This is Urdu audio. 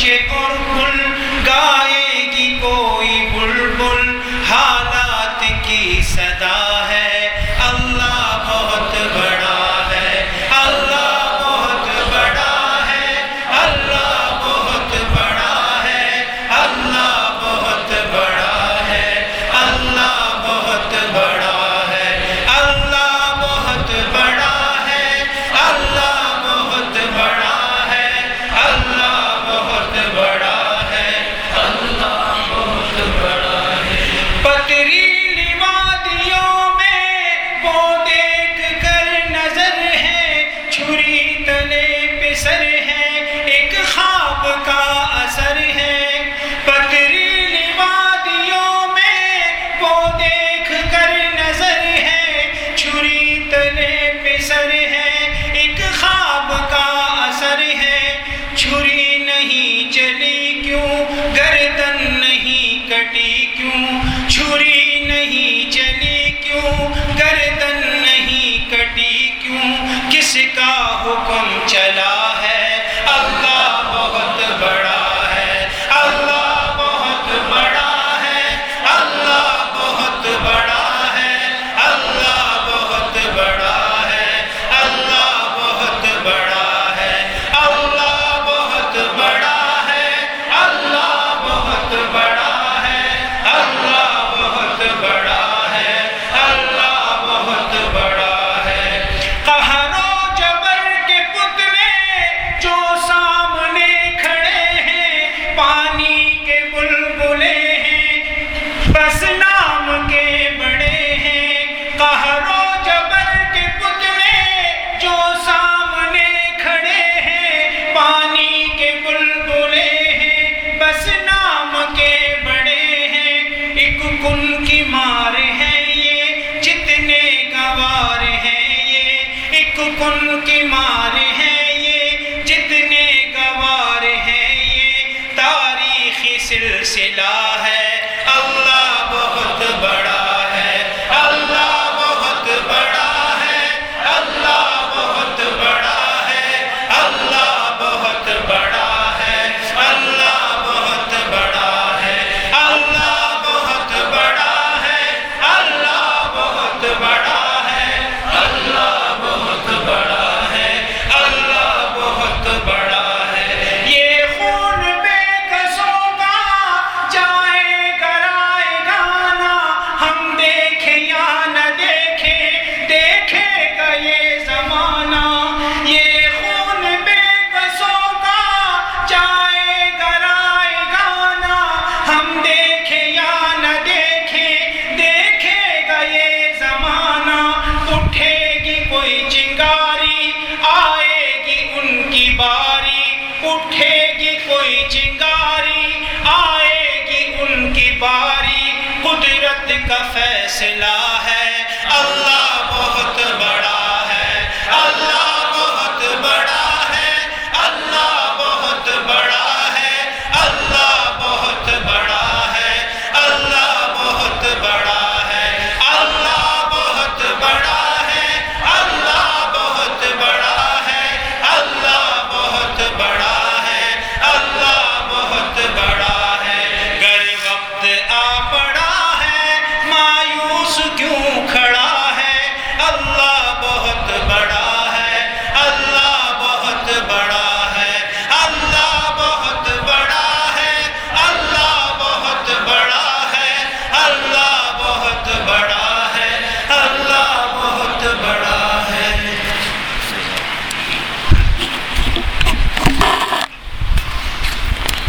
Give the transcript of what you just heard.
Jacob. name. آوار ہیں یہ، ایک کن کے مار ہیں یہ، جتنے گوار ہیں یہ، تاریخی سلسلہ ہے۔ کا فیصلہ ہے۔ اللہ